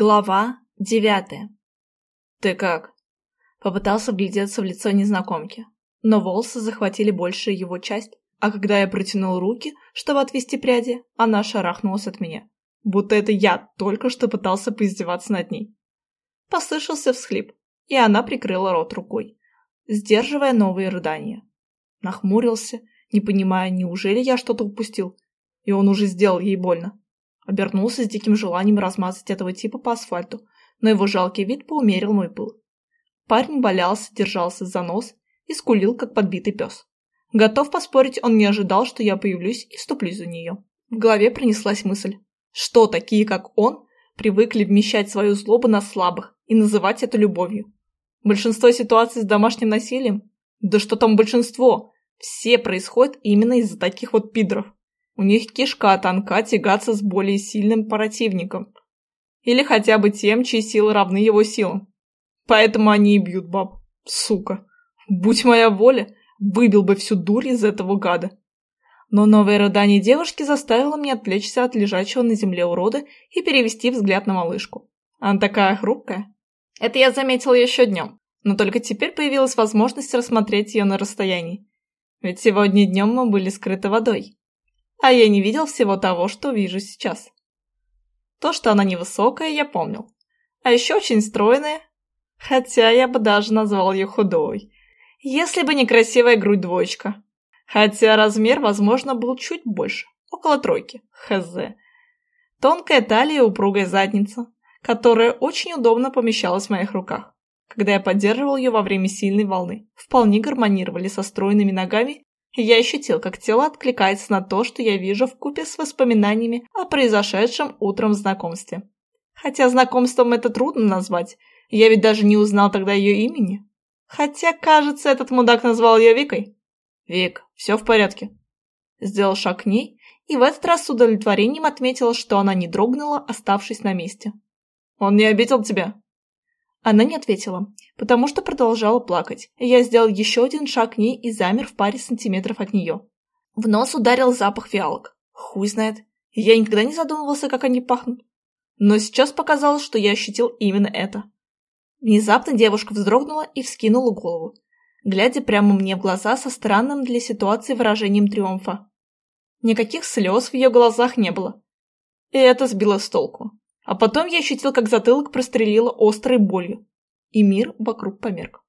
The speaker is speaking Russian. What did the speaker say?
Глава девятая. «Ты как?» Попытался вглядеться в лицо незнакомки, но волосы захватили большую его часть, а когда я протянул руки, чтобы отвести пряди, она шарахнулась от меня, будто это я только что пытался поиздеваться над ней. Послышался всхлип, и она прикрыла рот рукой, сдерживая новые рыдания. Нахмурился, не понимая, неужели я что-то упустил, и он уже сделал ей больно. Обернулся с диким желанием размазать этого типа по асфальту, но его жалкий вид поумерил мой пыл. Парень валялся, держался за нос и скулил, как подбитый пес. Готов поспорить, он не ожидал, что я появлюсь и вступлюсь за нее. В голове принеслась мысль, что такие, как он, привыкли вмещать свою злобу на слабых и называть это любовью. Большинство ситуаций с домашним насилием? Да что там большинство? Все происходят именно из-за таких вот пидров. У них кишка тонка тягаться с более сильным противником. Или хотя бы тем, чьи силы равны его силам. Поэтому они и бьют баб. Сука. Будь моя воля, выбил бы всю дурь из этого гада. Но новое рыдание девушки заставило меня отвлечься от лежачего на земле урода и перевести взгляд на малышку. Она такая хрупкая. Это я заметила еще днем, но только теперь появилась возможность рассмотреть ее на расстоянии. Ведь сегодня днем мы были скрыты водой а я не видел всего того, что вижу сейчас. То, что она невысокая, я помнил. А еще очень стройная, хотя я бы даже назвал ее худой, если бы не красивая грудь-двоечка. Хотя размер, возможно, был чуть больше, около тройки, хз. Тонкая талия и упругая задница, которая очень удобно помещалась в моих руках, когда я поддерживал ее во время сильной волны, вполне гармонировали со стройными ногами я ощутил, как тело откликается на то, что я вижу в купе с воспоминаниями о произошедшем утром знакомстве. Хотя знакомством это трудно назвать, я ведь даже не узнал тогда ее имени. Хотя, кажется, этот мудак назвал ее Викой. «Вик, все в порядке?» Сделал шаг к ней, и в этот раз с удовлетворением отметил, что она не дрогнула, оставшись на месте. «Он не обидел тебя?» Она не ответила, потому что продолжала плакать. Я сделал еще один шаг к ней и замер в паре сантиметров от нее. В нос ударил запах фиалок. Хуй знает. Я никогда не задумывался, как они пахнут. Но сейчас показалось, что я ощутил именно это. Внезапно девушка вздрогнула и вскинула голову, глядя прямо мне в глаза со странным для ситуации выражением триумфа. Никаких слез в ее глазах не было. И это сбило с толку. А потом я ощутил, как затылок прострелило острой болью, и мир вокруг померк.